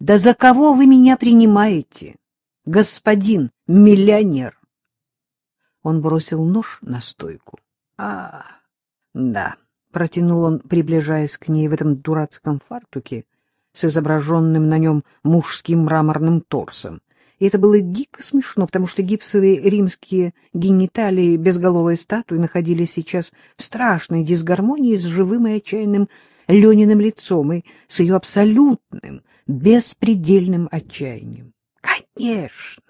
Да за кого вы меня принимаете, господин миллионер? Он бросил нож на стойку. А, да, протянул он, приближаясь к ней в этом дурацком фартуке с изображенным на нем мужским мраморным торсом. И это было дико смешно, потому что гипсовые римские гениталии безголовой статуи находились сейчас в страшной дисгармонии с живым и отчаянным Лениным лицом и с ее абсолютным, беспредельным отчаянием. Конечно,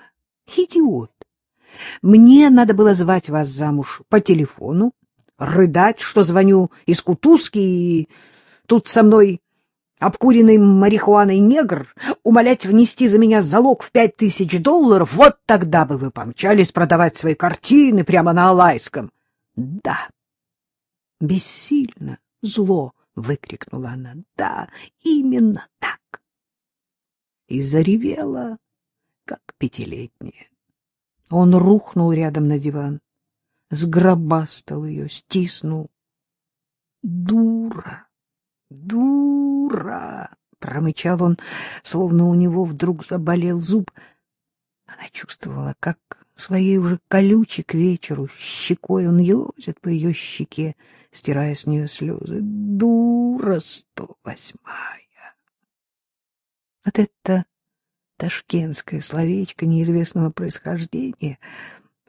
идиот. Мне надо было звать вас замуж по телефону, рыдать, что звоню из Кутузки, и тут со мной обкуренный марихуаной негр, умолять внести за меня залог в пять тысяч долларов, вот тогда бы вы помчались продавать свои картины прямо на Алайском. — Да, бессильно, зло, — выкрикнула она, — да, именно так. И заревела, как пятилетняя. Он рухнул рядом на диван, сгробастал ее, стиснул. — Дура! Дура! — промычал он, словно у него вдруг заболел зуб. Она чувствовала, как своей уже колючей к вечеру щекой он елозит по ее щеке, стирая с нее слезы. Дура сто восьмая! Вот это ташкентское словечко неизвестного происхождения,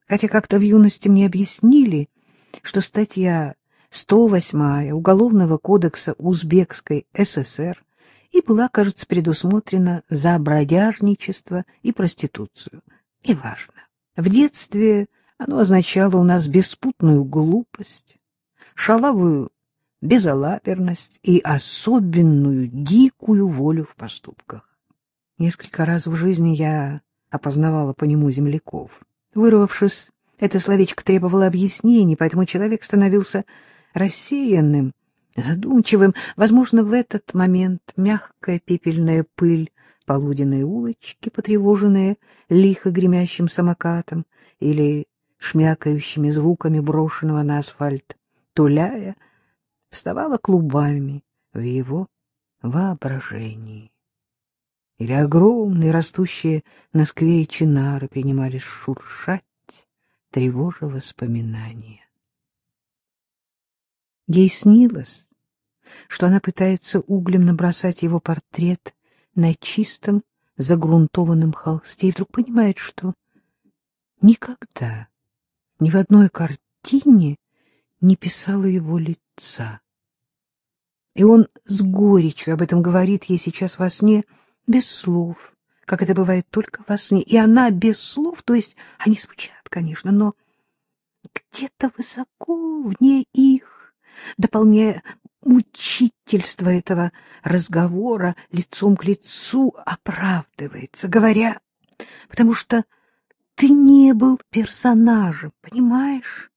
хотя как-то в юности мне объяснили, что статья 108 Уголовного кодекса Узбекской ССР и была, кажется, предусмотрена за бродяжничество и проституцию. Неважно. В детстве оно означало у нас беспутную глупость, шалавую безалаберность и особенную дикую волю в поступках. Несколько раз в жизни я опознавала по нему земляков. Вырвавшись, это словечко требовало объяснений, поэтому человек становился рассеянным, задумчивым. Возможно, в этот момент мягкая пепельная пыль полуденной улочки, потревоженная лихо гремящим самокатом или шмякающими звуками брошенного на асфальт туляя, вставала клубами в его воображении. Или огромные растущие на сквее чинары принимались шуршать, тревожа воспоминания. Ей снилось, что она пытается углем набросать его портрет на чистом загрунтованном холсте и вдруг понимает, что никогда ни в одной картине не писала его лица. И он с горечью об этом говорит ей сейчас во сне, без слов, как это бывает только во сне. И она без слов, то есть они звучат, конечно, но где-то высоко вне их дополняя мучительство этого разговора лицом к лицу, оправдывается, говоря, потому что ты не был персонажем, понимаешь?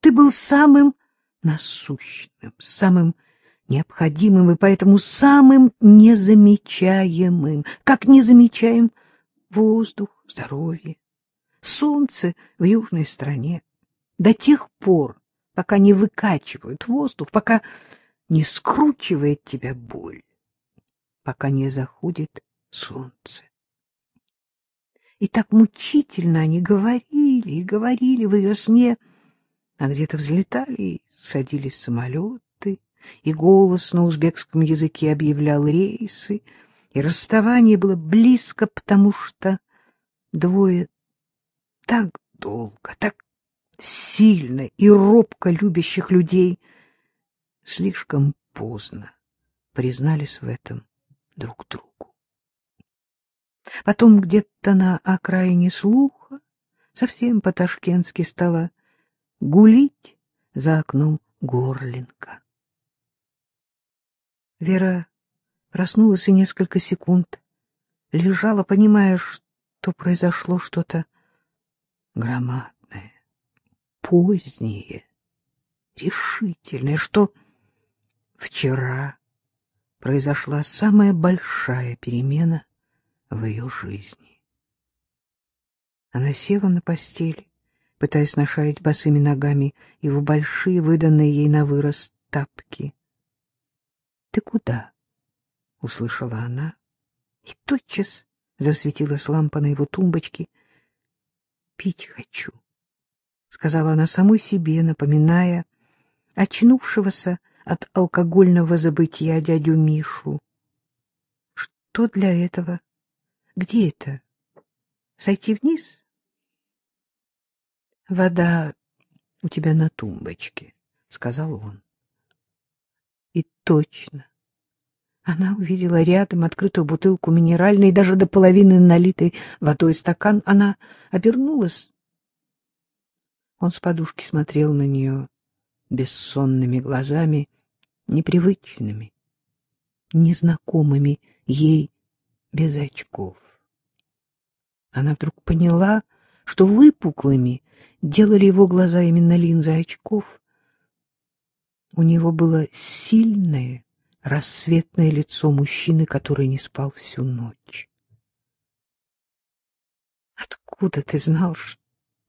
Ты был самым насущным, самым необходимым и поэтому самым незамечаемым, как не замечаем воздух, здоровье, солнце в южной стране. До тех пор, пока не выкачивают воздух, пока не скручивает тебя боль, пока не заходит солнце. И так мучительно они говорили и говорили в ее сне, а где-то взлетали и садились самолеты, и голос на узбекском языке объявлял рейсы, и расставание было близко, потому что двое так долго, так сильно и робко любящих людей слишком поздно признались в этом друг другу. Потом где-то на окраине слуха совсем по-ташкентски стала гулить за окном горлинка. Вера проснулась и несколько секунд лежала, понимая, что произошло что-то громадное позднее, решительное, что вчера произошла самая большая перемена в ее жизни. Она села на постели, пытаясь нашарить босыми ногами его большие, выданные ей на вырос тапки. — Ты куда? — услышала она. И тотчас засветилась лампа на его тумбочке. «Пить хочу», — сказала она самой себе, напоминая очнувшегося от алкогольного забытия дядю Мишу. «Что для этого? Где это? Сойти вниз?» «Вода у тебя на тумбочке», — сказал он. И точно. Она увидела рядом открытую бутылку минеральной, даже до половины налитой водой стакан. Она обернулась. Он с подушки смотрел на нее бессонными глазами, непривычными, незнакомыми ей без очков. Она вдруг поняла, что выпуклыми делали его глаза именно линзы очков. У него было сильное, рассветное лицо мужчины, который не спал всю ночь. «Откуда ты знал, что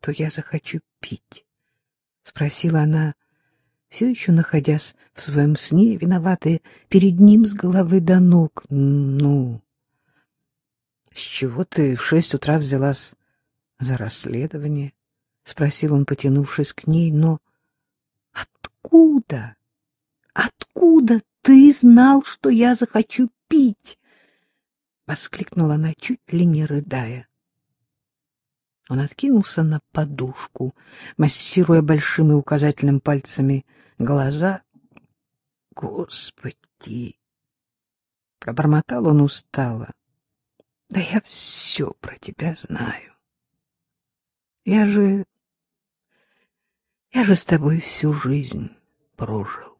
я захочу пить?» — спросила она, все еще находясь в своем сне, виноватая перед ним с головы до ног. «Ну, с чего ты в шесть утра взялась за расследование? — спросил он, потянувшись к ней. — Но откуда? Откуда ты знал, что я захочу пить? — воскликнула она, чуть ли не рыдая. Он откинулся на подушку, массируя большим и указательным пальцами глаза. — Господи! — пробормотал он устало. — Да я все про тебя знаю. Я же... Я же с тобой всю жизнь прожил.